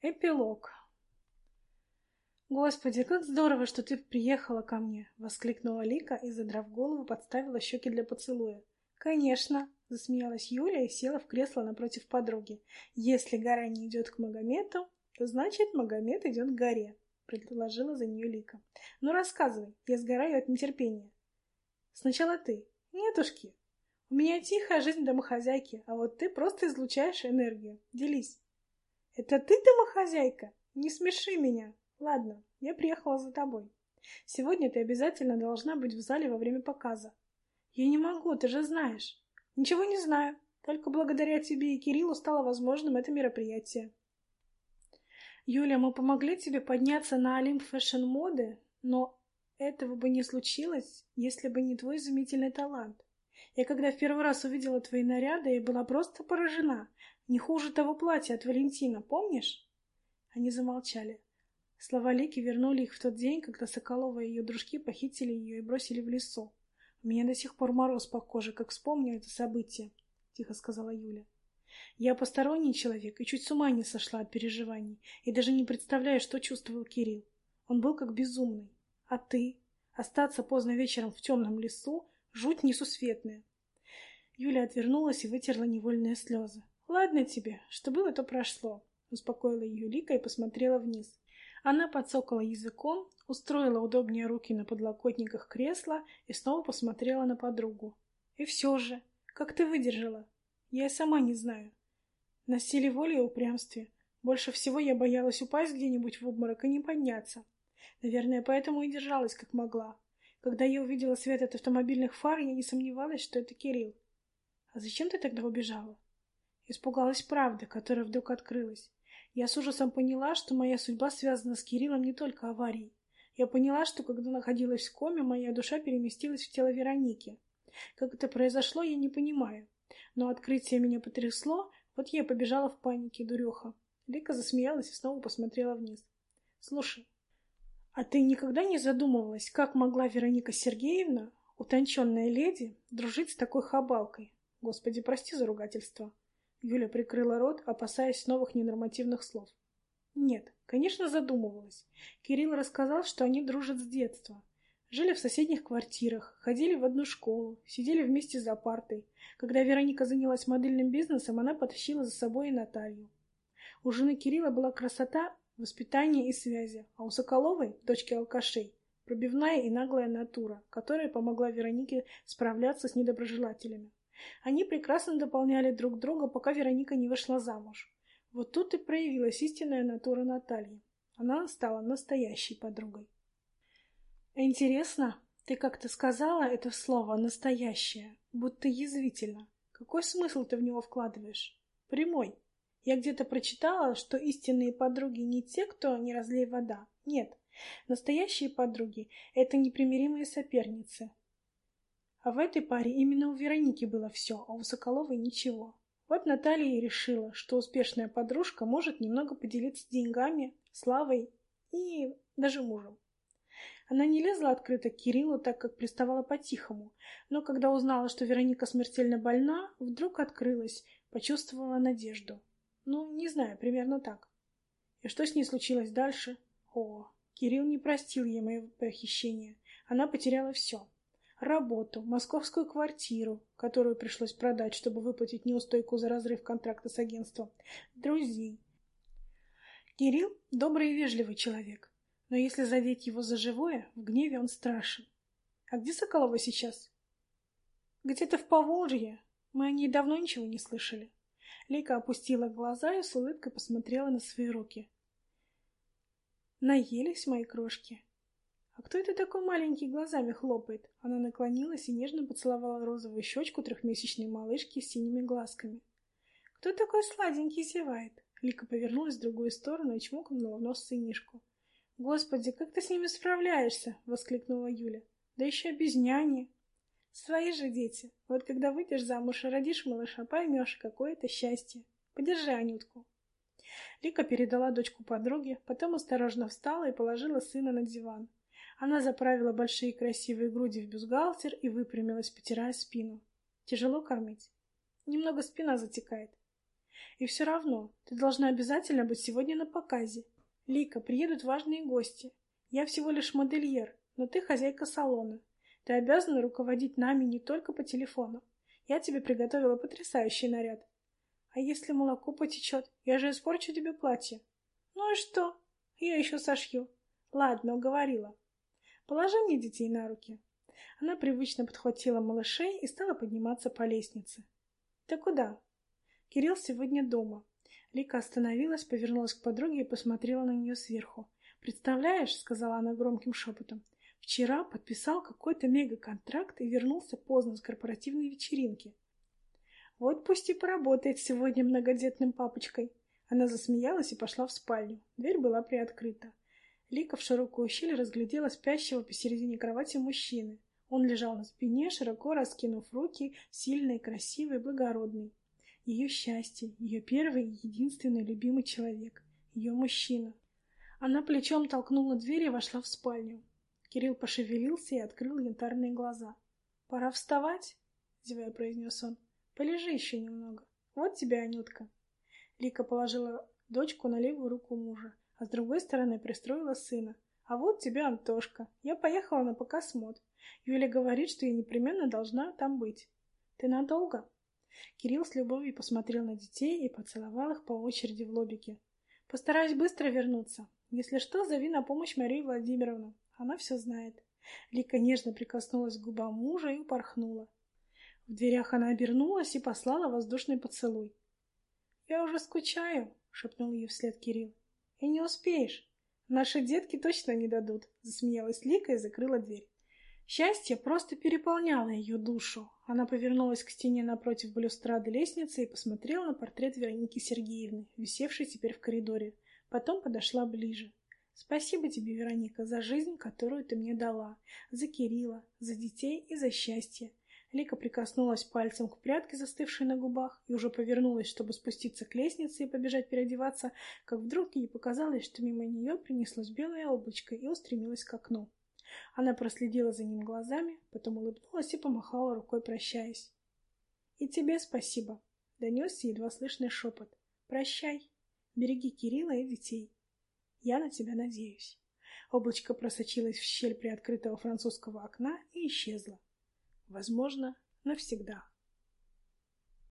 Эпилог. «Господи, как здорово, что ты приехала ко мне!» — воскликнула Лика и, задрав голову, подставила щеки для поцелуя. «Конечно!» — засмеялась Юля и села в кресло напротив подруги. «Если гора не идет к Магомету, то значит Магомед идет к горе», — предложила за нее Лика. «Ну рассказывай, я сгораю от нетерпения». «Сначала ты». «Нетушки, у меня тихая жизнь домохозяйки, а вот ты просто излучаешь энергию. Делись». «Это ты домохозяйка? Не смеши меня!» «Ладно, я приехала за тобой. Сегодня ты обязательно должна быть в зале во время показа». «Я не могу, ты же знаешь». «Ничего не знаю. Только благодаря тебе и Кириллу стало возможным это мероприятие». «Юля, мы помогли тебе подняться на Олимп фэшн-моды, но этого бы не случилось, если бы не твой изумительный талант. Я когда в первый раз увидела твои наряды, я была просто поражена. Не хуже того платья от Валентина, помнишь? Они замолчали. Слова Лики вернули их в тот день, когда Соколова и ее дружки похитили ее и бросили в лесу. У меня до сих пор мороз по коже, как вспомню это событие, — тихо сказала Юля. Я посторонний человек и чуть с ума не сошла от переживаний, и даже не представляю, что чувствовал Кирилл. Он был как безумный. А ты? Остаться поздно вечером в темном лесу — жуть несусветная. Юля отвернулась и вытерла невольные слезы. «Ладно тебе, что было, то прошло», — успокоила ее Лика и посмотрела вниз. Она подсокала языком, устроила удобнее руки на подлокотниках кресла и снова посмотрела на подругу. «И все же, как ты выдержала? Я сама не знаю. На силе воли и упрямстве. Больше всего я боялась упасть где-нибудь в обморок и не подняться. Наверное, поэтому и держалась как могла. Когда я увидела свет от автомобильных фар, я не сомневалась, что это Кирилл. А зачем ты тогда убежала? Испугалась правды, которая вдруг открылась. Я с ужасом поняла, что моя судьба связана с Кириллом не только аварией. Я поняла, что когда находилась в коме, моя душа переместилась в тело Вероники. Как это произошло, я не понимаю. Но открытие меня потрясло, вот я побежала в панике, дуреха. Лика засмеялась и снова посмотрела вниз. «Слушай, а ты никогда не задумывалась, как могла Вероника Сергеевна, утонченная леди, дружить с такой хабалкой? Господи, прости за ругательство. Юля прикрыла рот, опасаясь новых ненормативных слов. Нет, конечно, задумывалась. Кирилл рассказал, что они дружат с детства. Жили в соседних квартирах, ходили в одну школу, сидели вместе за партой. Когда Вероника занялась модельным бизнесом, она потащила за собой и Наталью. У жены Кирилла была красота, воспитание и связи, а у Соколовой, дочки алкашей, пробивная и наглая натура, которая помогла Веронике справляться с недоброжелателями. Они прекрасно дополняли друг друга, пока Вероника не вышла замуж. Вот тут и проявилась истинная натура Натальи. Она стала настоящей подругой. Интересно, ты как-то сказала это слово «настоящее», будто язвительно. Какой смысл ты в него вкладываешь? Прямой. Я где-то прочитала, что истинные подруги не те, кто не разлей вода. Нет, настоящие подруги — это непримиримые соперницы, а в этой паре именно у Вероники было все, а у Соколовой ничего. Вот Наталья и решила, что успешная подружка может немного поделиться деньгами, славой и даже мужем. Она не лезла открыто к Кириллу, так как приставала по-тихому, но когда узнала, что Вероника смертельно больна, вдруг открылась, почувствовала надежду. Ну, не знаю, примерно так. И что с ней случилось дальше? О, Кирилл не простил ей моего похищения. Она потеряла все работу, московскую квартиру, которую пришлось продать, чтобы выплатить неустойку за разрыв контракта с агентством, друзей. Кирилл — добрый и вежливый человек, но если задеть его за живое, в гневе он страшен. А где Соколова сейчас? Где-то в Поволжье. Мы о ней давно ничего не слышали. Лика опустила глаза и с улыбкой посмотрела на свои руки. Наелись мои крошки. «А кто это такой маленький глазами хлопает?» Она наклонилась и нежно поцеловала розовую щечку трехмесячной малышки с синими глазками. «Кто такой сладенький зевает?» Лика повернулась в другую сторону и чмокнула в нос сынишку. «Господи, как ты с ними справляешься?» — воскликнула Юля. «Да еще без няни!» «Свои же дети. Вот когда выйдешь замуж и родишь малыша, поймешь, какое это счастье. Подержи Анютку». Лика передала дочку подруге, потом осторожно встала и положила сына на диван. Она заправила большие красивые груди в бюстгальтер и выпрямилась, потирая спину. Тяжело кормить. Немного спина затекает. И все равно, ты должна обязательно быть сегодня на показе. Лика, приедут важные гости. Я всего лишь модельер, но ты хозяйка салона. Ты обязана руководить нами не только по телефону. Я тебе приготовила потрясающий наряд. А если молоко потечет, я же испорчу тебе платье. Ну и что? Я еще сошью. Ладно, уговорила. Положи мне детей на руки. Она привычно подхватила малышей и стала подниматься по лестнице. Ты куда? Кирилл сегодня дома. Лика остановилась, повернулась к подруге и посмотрела на нее сверху. «Представляешь», — сказала она громким шепотом, — «вчера подписал какой-то мега-контракт и вернулся поздно с корпоративной вечеринки. Вот пусть и поработает сегодня многодетным папочкой». Она засмеялась и пошла в спальню. Дверь была приоткрыта. Лика в широкую щель разглядела спящего посередине кровати мужчины. Он лежал на спине, широко раскинув руки, сильный, красивый, благородный. Ее счастье, ее первый и единственный любимый человек, ее мужчина. Она плечом толкнула дверь и вошла в спальню. Кирилл пошевелился и открыл янтарные глаза. «Пора вставать?» — зевая произнес он. «Полежи еще немного. Вот тебе, Анютка». Лика положила дочку на левую руку мужа, а с другой стороны пристроила сына. «А вот тебе Антошка. Я поехала на показ мод. Юля говорит, что я непременно должна там быть. Ты надолго?» Кирилл с любовью посмотрел на детей и поцеловал их по очереди в лобике. «Постараюсь быстро вернуться. Если что, зови на помощь Марию Владимировну. Она все знает». Лика нежно прикоснулась к губам мужа и упорхнула. В дверях она обернулась и послала воздушный поцелуй. «Я уже скучаю», — шепнул ей вслед Кирилл. И не успеешь. Наши детки точно не дадут, засмеялась Лика и закрыла дверь. Счастье просто переполняло ее душу. Она повернулась к стене напротив балюстрады лестницы и посмотрела на портрет Вероники Сергеевны, висевший теперь в коридоре. Потом подошла ближе. Спасибо тебе, Вероника, за жизнь, которую ты мне дала, за Кирилла, за детей и за счастье. Лика прикоснулась пальцем к прядке, застывшей на губах, и уже повернулась, чтобы спуститься к лестнице и побежать переодеваться, как вдруг ей показалось, что мимо нее принеслось белое облачко и устремилось к окну. Она проследила за ним глазами, потом улыбнулась и помахала рукой, прощаясь. «И тебе спасибо», — донесся едва слышный шепот. «Прощай. Береги Кирилла и детей. Я на тебя надеюсь». Облачко просочилось в щель приоткрытого французского окна и исчезло. Возможно, навсегда.